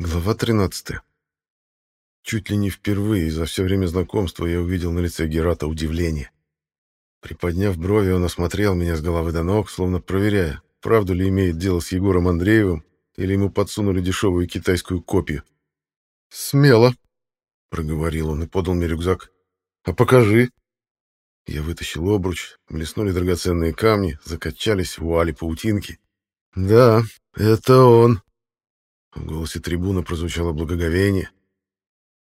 Глава 13. Чуть ли не впервые за все время знакомства я увидел на лице Герата удивление. Приподняв брови, он осмотрел меня с головы до ног, словно проверяя, правду ли имеет дело с Егором Андреевым, или ему подсунули дешевую китайскую копию. «Смело», — проговорил он и подал мне рюкзак. «А покажи». Я вытащил обруч, блеснули драгоценные камни, закачались вуали паутинки. «Да, это он», в голосе трибуна прозвучало благоговение.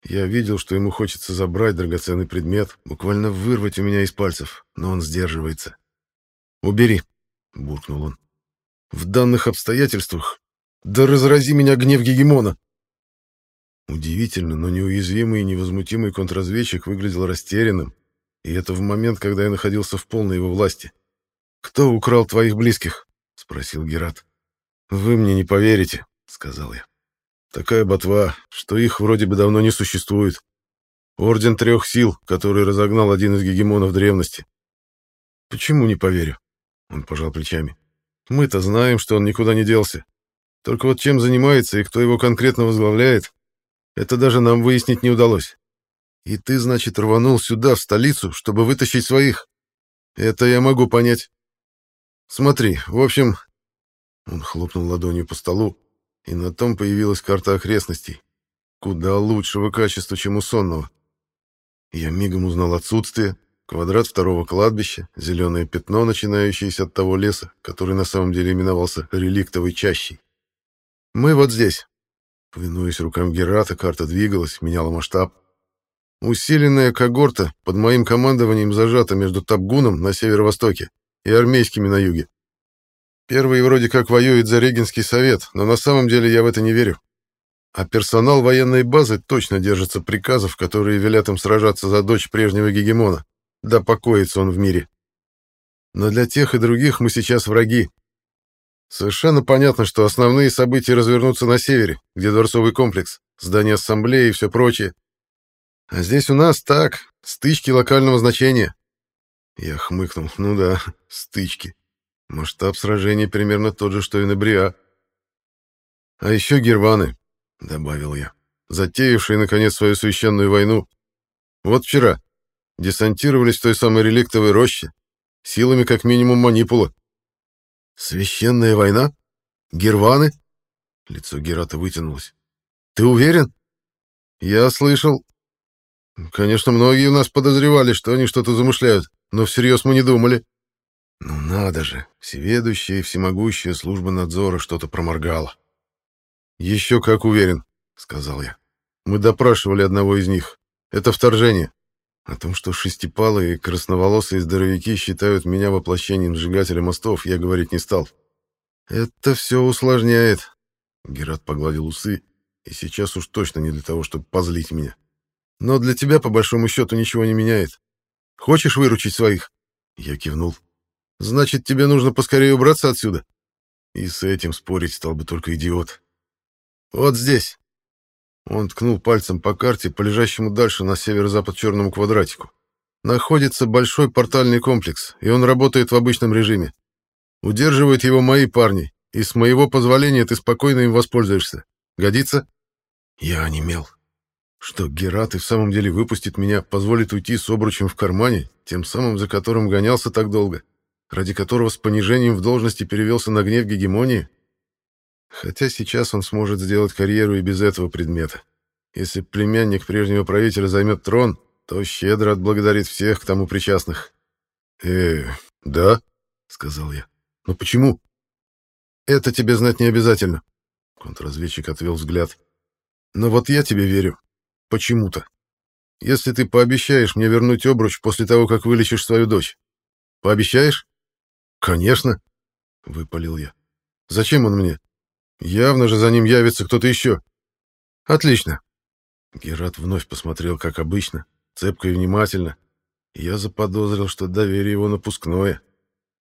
Я видел, что ему хочется забрать драгоценный предмет, буквально вырвать у меня из пальцев, но он сдерживается. «Убери», — буркнул он. «В данных обстоятельствах? Да разрази меня гнев гегемона!» Удивительно, но неуязвимый и невозмутимый контрразведчик выглядел растерянным, и это в момент, когда я находился в полной его власти. «Кто украл твоих близких?» — спросил Герат. «Вы мне не поверите», — сказал я. «Такая ботва, что их вроде бы давно не существует. Орден трех сил, который разогнал один из гегемонов древности». «Почему не поверю?» — он пожал плечами. «Мы-то знаем, что он никуда не делся. Только вот чем занимается и кто его конкретно возглавляет, это даже нам выяснить не удалось. И ты, значит, рванул сюда, в столицу, чтобы вытащить своих. Это я могу понять. Смотри, в общем...» Он хлопнул ладонью по столу, и на том появилась карта окрестностей. Куда лучшего качества, чем у сонного. Я мигом узнал отсутствие, квадрат второго кладбища, зеленое пятно, начинающееся от того леса, который на самом деле именовался реликтовой чащей. «Мы вот здесь». Повинуясь рукам Герата, карта двигалась, меняла масштаб. Усиленная когорта под моим командованием зажата между Табгуном на северо-востоке и армейскими на юге. Первый вроде как воюет за Регинский совет, но на самом деле я в это не верю. А персонал военной базы точно держится приказов, которые велят им сражаться за дочь прежнего гегемона. Да покоится он в мире. Но для тех и других мы сейчас враги. Совершенно понятно, что основные события развернутся на севере, где дворцовый комплекс, здание ассамблеи и все прочее. А здесь у нас так, стычки локального значения. Я хмыкнул. Ну да, стычки. Масштаб сражения примерно тот же, что и на Бриа. А еще герваны, — добавил я, — затеявшие, наконец, свою священную войну. Вот вчера десантировались в той самой реликтовой роще, силами как минимум манипула. «Священная война? Герваны?» Лицо Герата вытянулось. «Ты уверен?» «Я слышал...» «Конечно, многие у нас подозревали, что они что-то замышляют, но всерьез мы не думали». Ну надо же, всеведущая и всемогущая служба надзора что-то проморгала. «Еще как уверен», — сказал я. «Мы допрашивали одного из них. Это вторжение. О том, что шестипалые и красноволосые здоровяки считают меня воплощением сжигателя мостов, я говорить не стал. Это все усложняет». Герат погладил усы, и сейчас уж точно не для того, чтобы позлить меня. «Но для тебя, по большому счету, ничего не меняет. Хочешь выручить своих?» Я кивнул. Значит, тебе нужно поскорее убраться отсюда. И с этим спорить стал бы только идиот. Вот здесь. Он ткнул пальцем по карте, по лежащему дальше на северо-запад черному квадратику. Находится большой портальный комплекс, и он работает в обычном режиме. Удерживают его мои парни, и с моего позволения ты спокойно им воспользуешься. Годится? Я онемел. Что Герат и в самом деле выпустит меня, позволит уйти с обручем в кармане, тем самым, за которым гонялся так долго. — ради которого с понижением в должности перевелся на гнев гегемонии? Хотя сейчас он сможет сделать карьеру и без этого предмета. Если племянник прежнего правителя займет трон, то щедро отблагодарит всех к тому причастных. «Э, да?» — сказал я. «Но почему?» «Это тебе знать не обязательно», — контрразведчик отвел взгляд. «Но вот я тебе верю. Почему-то. Если ты пообещаешь мне вернуть обруч после того, как вылечишь свою дочь. Пообещаешь?» «Конечно», — выпалил я. «Зачем он мне? Явно же за ним явится кто-то еще». «Отлично». Герат вновь посмотрел, как обычно, цепко и внимательно. Я заподозрил, что доверие его напускное,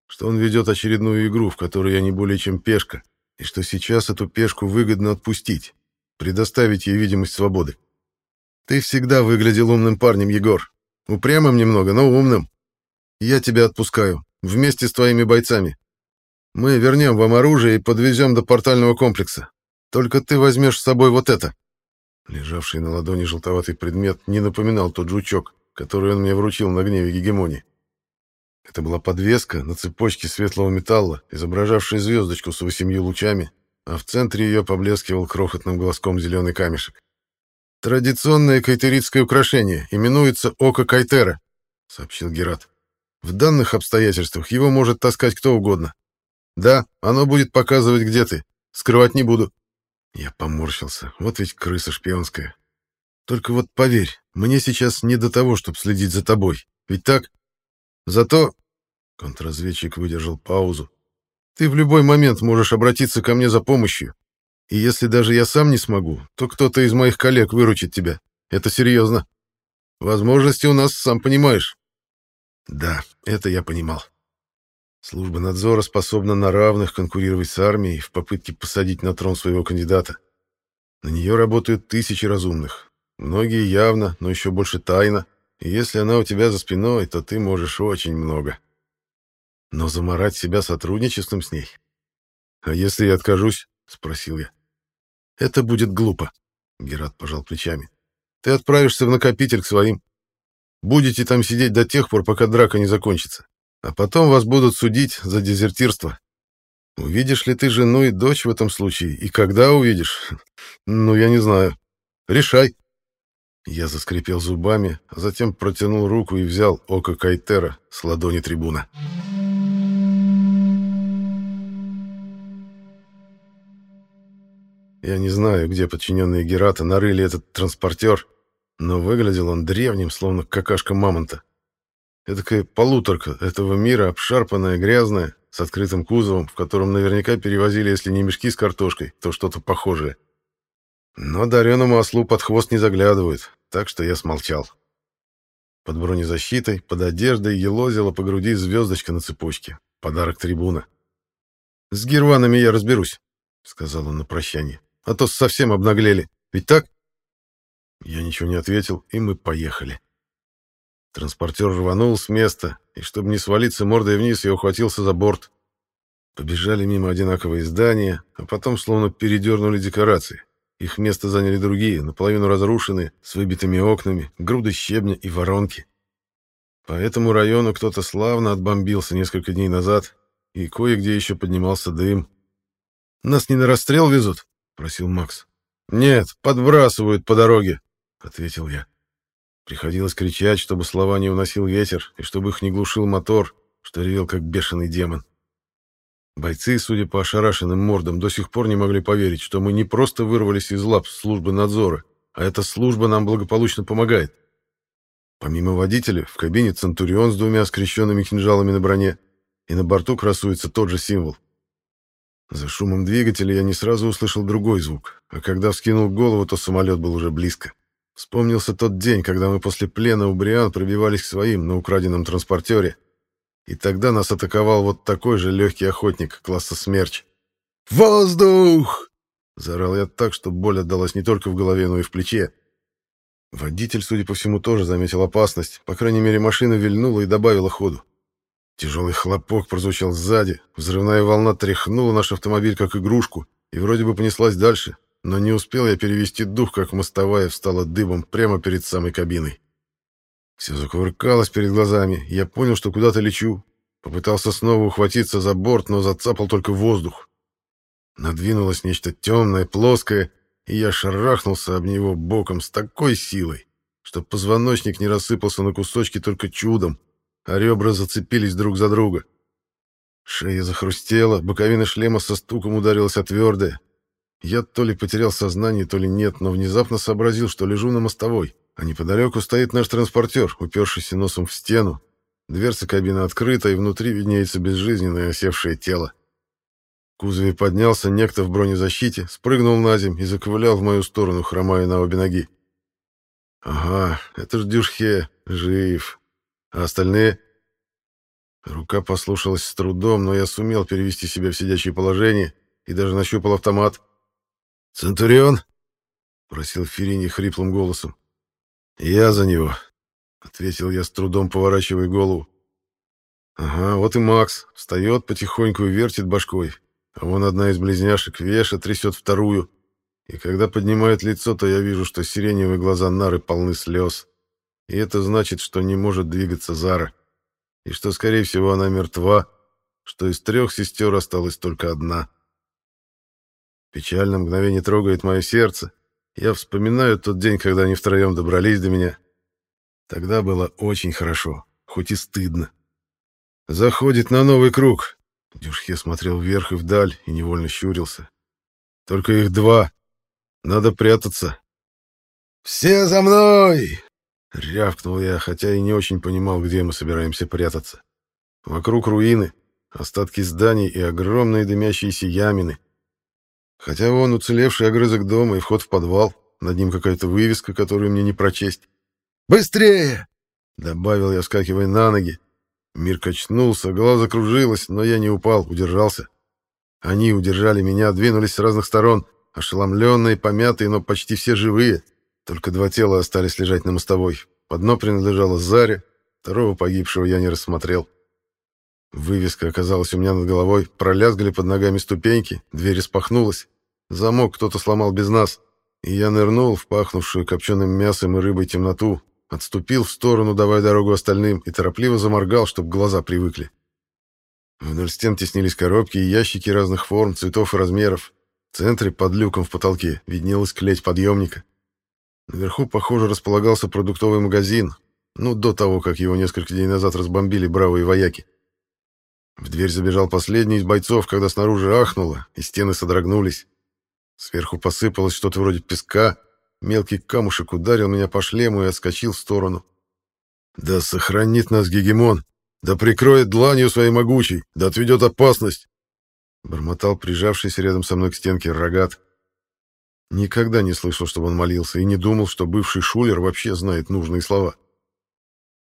что он ведет очередную игру, в которой я не более чем пешка, и что сейчас эту пешку выгодно отпустить, предоставить ей видимость свободы. «Ты всегда выглядел умным парнем, Егор. Упрямым немного, но умным. Я тебя отпускаю вместе с твоими бойцами. Мы вернем вам оружие и подвезем до портального комплекса. Только ты возьмешь с собой вот это». Лежавший на ладони желтоватый предмет не напоминал тот жучок, который он мне вручил на гневе гегемонии. Это была подвеска на цепочке светлого металла, изображавшая звездочку с восемью лучами, а в центре ее поблескивал крохотным глазком зеленый камешек. «Традиционное кайтеритское украшение именуется Око Кайтера», — сообщил Герат. «В данных обстоятельствах его может таскать кто угодно. Да, оно будет показывать, где ты. Скрывать не буду». Я поморщился. Вот ведь крыса шпионская. Только вот поверь, мне сейчас не до того, чтобы следить за тобой. Ведь так? Зато...» Контрразведчик выдержал паузу. «Ты в любой момент можешь обратиться ко мне за помощью. И если даже я сам не смогу, то кто-то из моих коллег выручит тебя. Это серьезно. Возможности у нас, сам понимаешь». Да, это я понимал. Служба надзора способна на равных конкурировать с армией в попытке посадить на трон своего кандидата. На нее работают тысячи разумных. Многие явно, но еще больше тайно. И если она у тебя за спиной, то ты можешь очень много. Но заморать себя сотрудничеством с ней? А если я откажусь? Спросил я. Это будет глупо. Герат пожал плечами. Ты отправишься в накопитель к своим. Будете там сидеть до тех пор, пока драка не закончится. А потом вас будут судить за дезертирство. Увидишь ли ты жену и дочь в этом случае? И когда увидишь? Ну, я не знаю. Решай. Я заскрипел зубами, а затем протянул руку и взял око Кайтера с ладони трибуна. Я не знаю, где подчиненные Герата нарыли этот транспортер, но выглядел он древним, словно какашка мамонта. Эдакая полуторка этого мира, обшарпанная, грязная, с открытым кузовом, в котором наверняка перевозили, если не мешки с картошкой, то что-то похожее. Но дареному ослу под хвост не заглядывают, так что я смолчал. Под бронезащитой, под одеждой елозила по груди звездочка на цепочке. Подарок трибуна. «С герванами я разберусь», — сказал он на прощание. «А то совсем обнаглели. Ведь так?» Я ничего не ответил, и мы поехали. Транспортер рванул с места, и чтобы не свалиться мордой вниз, я ухватился за борт. Побежали мимо одинаковые здания, а потом словно передернули декорации. Их место заняли другие, наполовину разрушенные, с выбитыми окнами, груды щебня и воронки. По этому району кто-то славно отбомбился несколько дней назад, и кое-где еще поднимался дым. «Нас не на расстрел везут?» — просил Макс. «Нет, подбрасывают по дороге», — ответил я. Приходилось кричать, чтобы слова не уносил ветер, и чтобы их не глушил мотор, что ревел как бешеный демон. Бойцы, судя по ошарашенным мордам, до сих пор не могли поверить, что мы не просто вырвались из лап службы надзора, а эта служба нам благополучно помогает. Помимо водителя, в кабине Центурион с двумя скрещенными кинжалами на броне, и на борту красуется тот же символ. За шумом двигателя я не сразу услышал другой звук, а когда вскинул голову, то самолет был уже близко. Вспомнился тот день, когда мы после плена у Бриан пробивались к своим на украденном транспортере, и тогда нас атаковал вот такой же легкий охотник класса «Смерч». «Воздух!» — заорал я так, что боль отдалась не только в голове, но и в плече. Водитель, судя по всему, тоже заметил опасность. По крайней мере, машина вильнула и добавила ходу. Тяжелый хлопок прозвучал сзади, взрывная волна тряхнула наш автомобиль как игрушку и вроде бы понеслась дальше, но не успел я перевести дух, как мостовая встала дыбом прямо перед самой кабиной. Все закувыркалось перед глазами, я понял, что куда-то лечу. Попытался снова ухватиться за борт, но зацапал только воздух. Надвинулось нечто темное, плоское, и я шарахнулся об него боком с такой силой, что позвоночник не рассыпался на кусочки только чудом, а ребра зацепились друг за друга. Шея захрустела, боковина шлема со стуком ударилась о твердое. Я то ли потерял сознание, то ли нет, но внезапно сообразил, что лежу на мостовой а неподалеку стоит наш транспортер, упершийся носом в стену. Дверца кабины открыта, и внутри виднеется безжизненное осевшее тело. В кузове поднялся некто в бронезащите, спрыгнул на земь и заковылял в мою сторону, хромая на обе ноги. «Ага, это ж Дюшхе, жив. А остальные?» Рука послушалась с трудом, но я сумел перевести себя в сидячее положение и даже нащупал автомат. «Центурион?» — просил Ферини хриплым голосом. «Я за него», — ответил я с трудом, поворачивая голову. «Ага, вот и Макс. Встает потихоньку и вертит башкой. А вон одна из близняшек Веша трясет вторую, И когда поднимает лицо, то я вижу, что сиреневые глаза Нары полны слез. И это значит, что не может двигаться Зара. И что, скорее всего, она мертва, что из трех сестер осталась только одна. Печально мгновение трогает мое сердце. Я вспоминаю тот день, когда они втроем добрались до меня. Тогда было очень хорошо, хоть и стыдно. Заходит на новый круг. Дюшхе смотрел вверх и вдаль и невольно щурился. Только их два. Надо прятаться. «Все за мной!» — рявкнул я, хотя и не очень понимал, где мы собираемся прятаться. Вокруг руины, остатки зданий и огромные дымящиеся ямины. Хотя вон уцелевший огрызок дома и вход в подвал, над ним какая-то вывеска, которую мне не прочесть. «Быстрее!» — добавил я, скакивая на ноги. Мир качнулся, голова закружилась, но я не упал, удержался. Они удержали меня, двинулись с разных сторон, ошеломленные, помятые, но почти все живые. Только два тела остались лежать на мостовой. Одно принадлежало Заре, второго погибшего я не рассмотрел. Вывеска оказалась у меня над головой, пролязгали под ногами ступеньки, дверь распахнулась. Замок кто-то сломал без нас, и я нырнул в пахнувшую копченым мясом и рыбой темноту, отступил в сторону, давая дорогу остальным, и торопливо заморгал, чтобы глаза привыкли. Вдоль стен теснились коробки и ящики разных форм, цветов и размеров. В центре, под люком в потолке, виднелась клеть подъемника. Наверху, похоже, располагался продуктовый магазин, ну, до того, как его несколько дней назад разбомбили бравые вояки. В дверь забежал последний из бойцов, когда снаружи ахнуло, и стены содрогнулись. Сверху посыпалось что-то вроде песка, мелкий камушек ударил меня по шлему и отскочил в сторону. «Да сохранит нас Гегемон! Да прикроет дланью своей могучей! Да отведет опасность!» Бормотал прижавшийся рядом со мной к стенке рогат. Никогда не слышал, чтобы он молился, и не думал, что бывший шулер вообще знает нужные слова.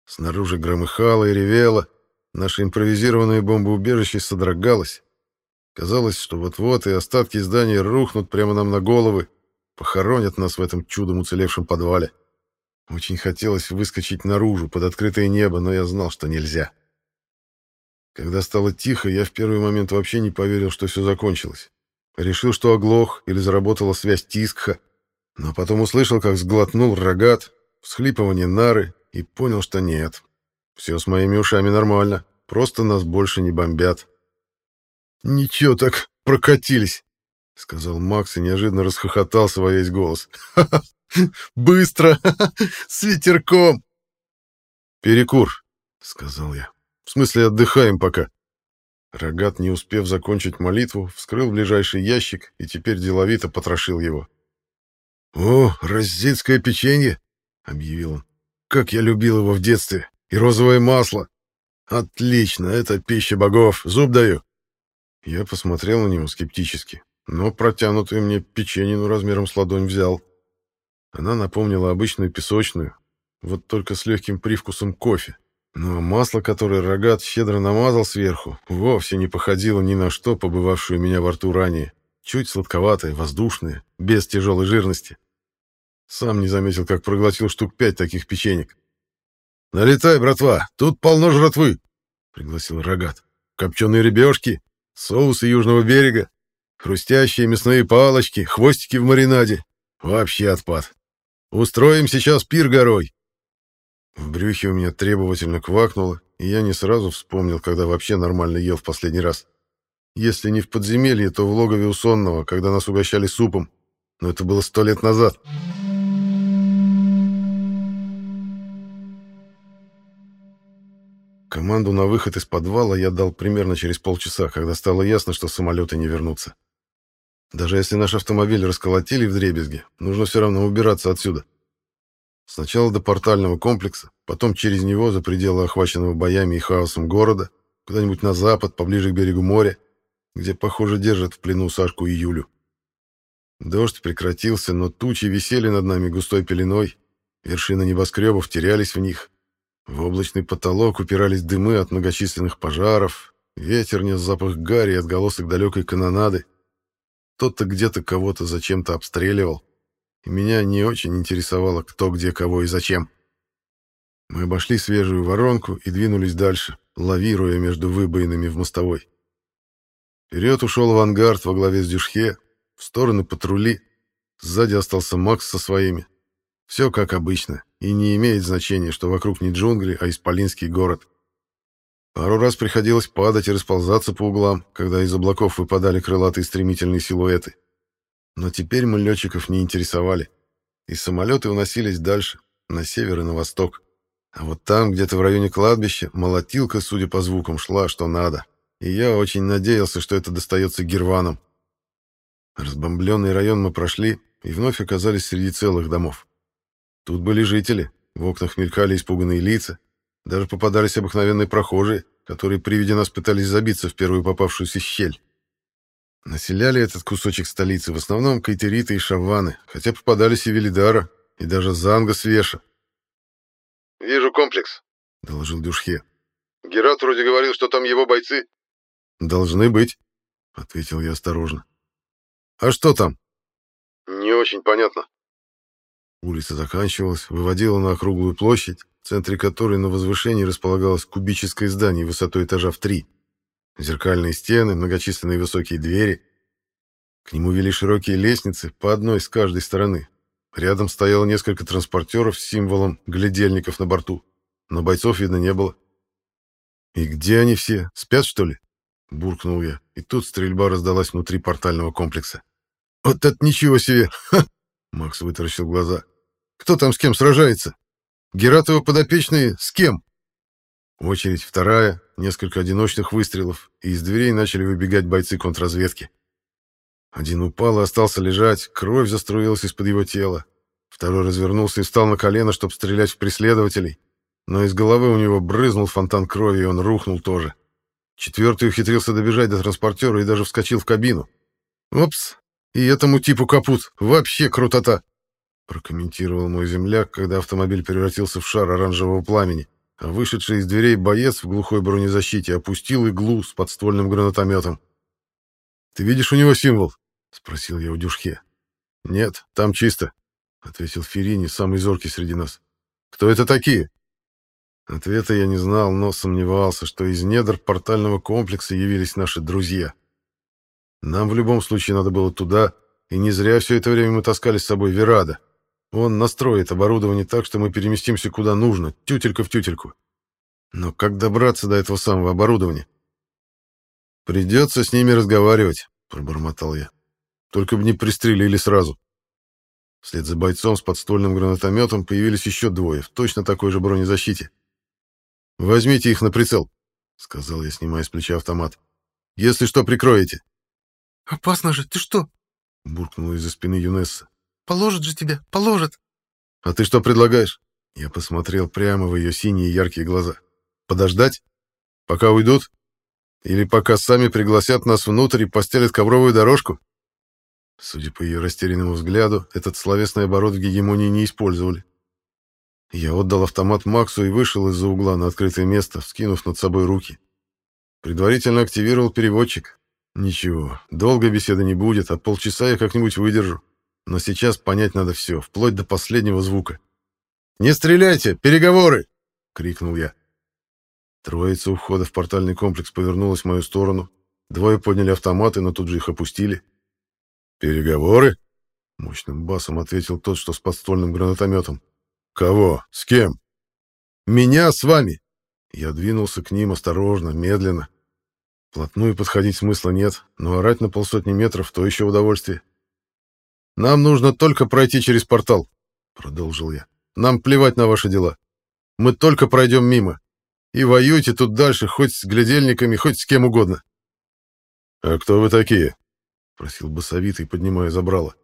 Снаружи громыхало и ревело, наше импровизированное бомбоубежище содрогалось. Казалось, что вот-вот и остатки здания рухнут прямо нам на головы, похоронят нас в этом чудом уцелевшем подвале. Очень хотелось выскочить наружу, под открытое небо, но я знал, что нельзя. Когда стало тихо, я в первый момент вообще не поверил, что все закончилось. Решил, что оглох или заработала связь Тискха, но потом услышал, как сглотнул рогат, всхлипывание нары и понял, что нет. Все с моими ушами нормально, просто нас больше не бомбят. «Ничего так прокатились», — сказал Макс и неожиданно расхохотался во весь голос. Быстро! С ветерком!» «Перекур», — сказал я. «В смысле, отдыхаем пока». Рогат, не успев закончить молитву, вскрыл ближайший ящик и теперь деловито потрошил его. «О, розетское печенье!» — объявил он. «Как я любил его в детстве! И розовое масло! Отлично, это пища богов, зуб даю!» Я посмотрел на него скептически, но протянутую мне печенину размером с ладонь взял. Она напомнила обычную песочную, вот только с легким привкусом кофе. Ну а масло, которое рогат щедро намазал сверху, вовсе не походило ни на что, побывавшее у меня во рту ранее. Чуть сладковатое, воздушное, без тяжелой жирности. Сам не заметил, как проглотил штук пять таких печенек. «Налетай, братва, тут полно жратвы!» — пригласил рогат. «Копченые ребешки, соусы южного берега, хрустящие мясные палочки, хвостики в маринаде. Вообще отпад. Устроим сейчас пир горой. В брюхе у меня требовательно квакнуло, и я не сразу вспомнил, когда вообще нормально ел в последний раз. Если не в подземелье, то в логове у сонного, когда нас угощали супом. Но это было сто лет назад. Команду на выход из подвала я дал примерно через полчаса, когда стало ясно, что самолеты не вернутся. Даже если наш автомобиль расколотили в дребезги, нужно все равно убираться отсюда. Сначала до портального комплекса, потом через него за пределы охваченного боями и хаосом города, куда-нибудь на запад, поближе к берегу моря, где, похоже, держат в плену Сашку и Юлю. Дождь прекратился, но тучи висели над нами густой пеленой, вершины небоскребов терялись в них, в облачный потолок упирались дымы от многочисленных пожаров, ветер нес запах гари и отголосок далекой канонады, кто-то где-то кого-то зачем-то обстреливал, и меня не очень интересовало, кто где кого и зачем. Мы обошли свежую воронку и двинулись дальше, лавируя между выбоинами в мостовой. Вперед ушел авангард во главе с Дюшхе, в стороны патрули, Сзади остался Макс со своими. Все как обычно, и не имеет значения, что вокруг не джунгли, а исполинский город. Пару раз приходилось падать и расползаться по углам, когда из облаков выпадали крылатые стремительные силуэты. Но теперь мы летчиков не интересовали, и самолеты уносились дальше, на север и на восток. А вот там, где-то в районе кладбища, молотилка, судя по звукам, шла что надо. И я очень надеялся, что это достается герванам. Разбомбленный район мы прошли и вновь оказались среди целых домов. Тут были жители, в окнах мелькали испуганные лица, даже попадались обыкновенные прохожие, которые при виде нас пытались забиться в первую попавшуюся щель. Населяли этот кусочек столицы в основном кайтериты и шаваны, хотя попадались и Велидара, и даже Занга с Веша. «Вижу комплекс», — доложил Дюшхе. «Герат вроде говорил, что там его бойцы». «Должны быть», — ответил я осторожно. «А что там?» «Не очень понятно». Улица заканчивалась, выводила на округлую площадь, в центре которой на возвышении располагалось кубическое здание высотой этажа в три. Зеркальные стены, многочисленные высокие двери. К нему вели широкие лестницы, по одной с каждой стороны. Рядом стояло несколько транспортеров с символом глядельников на борту, но бойцов видно не было. «И где они все? Спят, что ли?» — буркнул я, и тут стрельба раздалась внутри портального комплекса. «Вот это ничего себе! Ха!» — Макс вытаращил глаза. «Кто там с кем сражается? Гератова подопечные с кем?» Очередь вторая, несколько одиночных выстрелов, и из дверей начали выбегать бойцы контрразведки. Один упал и остался лежать, кровь заструилась из-под его тела. Второй развернулся и встал на колено, чтобы стрелять в преследователей, но из головы у него брызнул фонтан крови, и он рухнул тоже. Четвертый ухитрился добежать до транспортера и даже вскочил в кабину. «Опс, и этому типу капут, вообще крутота!» Прокомментировал мой земляк, когда автомобиль превратился в шар оранжевого пламени а вышедший из дверей боец в глухой бронезащите опустил иглу с подствольным гранатометом. «Ты видишь у него символ?» — спросил я у Дюшхе. «Нет, там чисто», — ответил Ферини, самый зоркий среди нас. «Кто это такие?» Ответа я не знал, но сомневался, что из недр портального комплекса явились наши друзья. Нам в любом случае надо было туда, и не зря все это время мы таскали с собой Верада. Он настроит оборудование так, что мы переместимся куда нужно, тютелька в тютельку. Но как добраться до этого самого оборудования? Придется с ними разговаривать, пробормотал я. Только бы не пристрелили сразу. Вслед за бойцом с подствольным гранатометом появились еще двое в точно такой же бронезащите. «Возьмите их на прицел», — сказал я, снимая с плеча автомат. «Если что, прикроете». «Опасно же, ты что?» — буркнула из-за спины Юнесса. Положит же тебя, положит. А ты что предлагаешь? Я посмотрел прямо в ее синие яркие глаза. Подождать? Пока уйдут? Или пока сами пригласят нас внутрь и постелят ковровую дорожку? Судя по ее растерянному взгляду, этот словесный оборот в гегемонии не использовали. Я отдал автомат Максу и вышел из-за угла на открытое место, вскинув над собой руки. Предварительно активировал переводчик. Ничего, долго беседы не будет, а полчаса я как-нибудь выдержу но сейчас понять надо все, вплоть до последнего звука. «Не стреляйте! Переговоры!» — крикнул я. Троица у входа в портальный комплекс повернулась в мою сторону. Двое подняли автоматы, но тут же их опустили. «Переговоры?» — мощным басом ответил тот, что с подствольным гранатометом. «Кого? С кем?» «Меня с вами!» Я двинулся к ним осторожно, медленно. Плотную подходить смысла нет, но орать на полсотни метров — то еще удовольствие. Нам нужно только пройти через портал, продолжил я. Нам плевать на ваши дела. Мы только пройдем мимо. И воюйте тут дальше хоть с глядельниками, хоть с кем угодно. А кто вы такие? просил басовитый, поднимая забрало.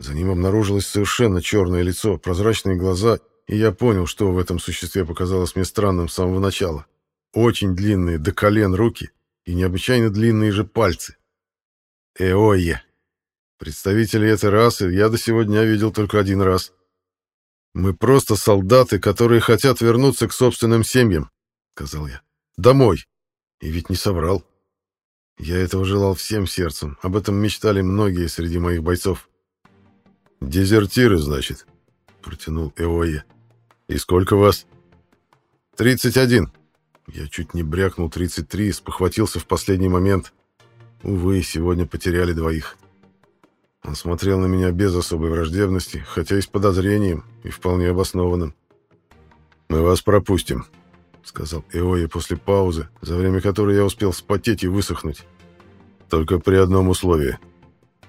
За ним обнаружилось совершенно черное лицо, прозрачные глаза, и я понял, что в этом существе показалось мне странным с самого начала. Очень длинные до колен руки и необычайно длинные же пальцы. Эойя. Представителей этой расы я до сегодня видел только один раз. Мы просто солдаты, которые хотят вернуться к собственным семьям, сказал я. Домой. И ведь не соврал. Я этого желал всем сердцем. Об этом мечтали многие среди моих бойцов. Дезертиры, значит, протянул Эоя. И сколько вас? Тридцать один. Я чуть не брякнул тридцать три, спохватился в последний момент. Увы, сегодня потеряли двоих. Он смотрел на меня без особой враждебности, хотя и с подозрением, и вполне обоснованным. «Мы вас пропустим», — сказал Эоя после паузы, за время которой я успел вспотеть и высохнуть. «Только при одном условии.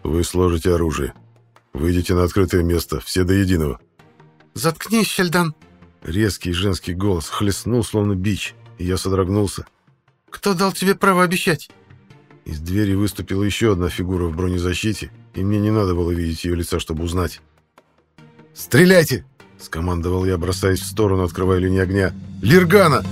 Вы сложите оружие. Выйдете на открытое место, все до единого». «Заткнись, Щельдан!» Резкий женский голос хлестнул, словно бич, и я содрогнулся. «Кто дал тебе право обещать?» Из двери выступила еще одна фигура в бронезащите, и мне не надо было видеть ее лица, чтобы узнать. «Стреляйте!» — скомандовал я, бросаясь в сторону, открывая линию огня. «Лиргана!»